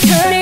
Turn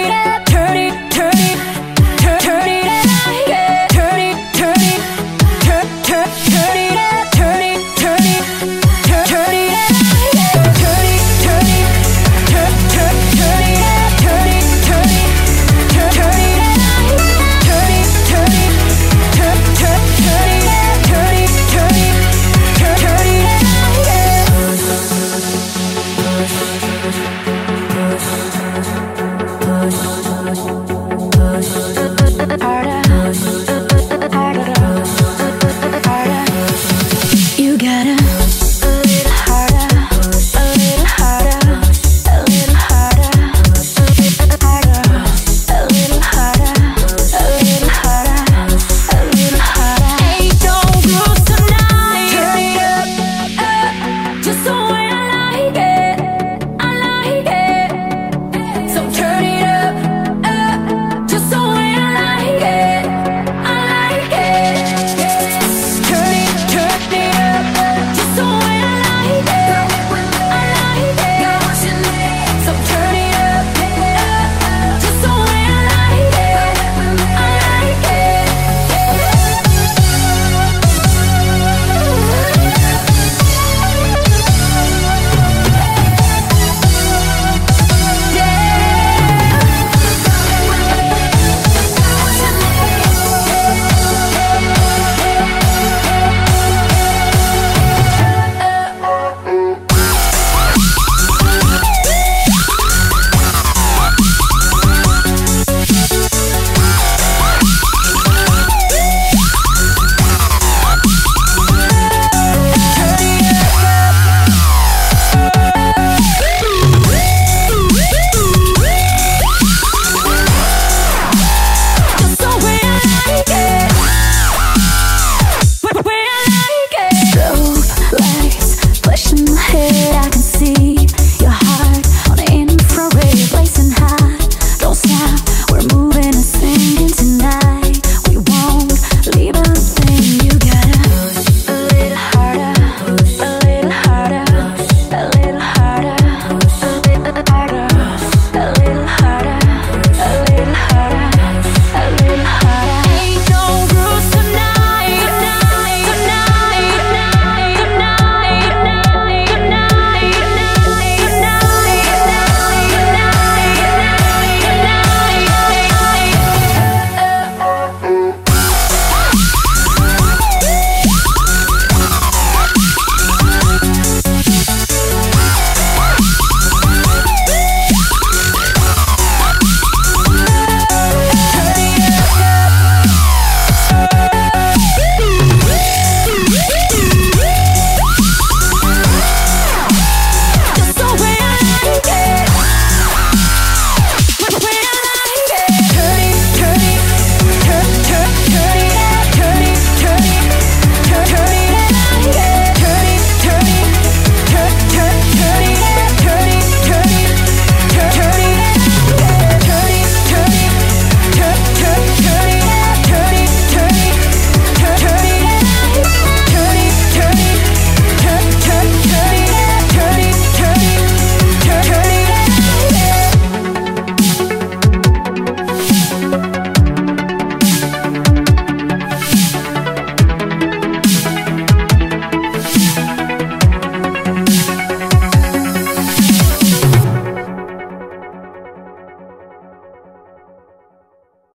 In my head, I can see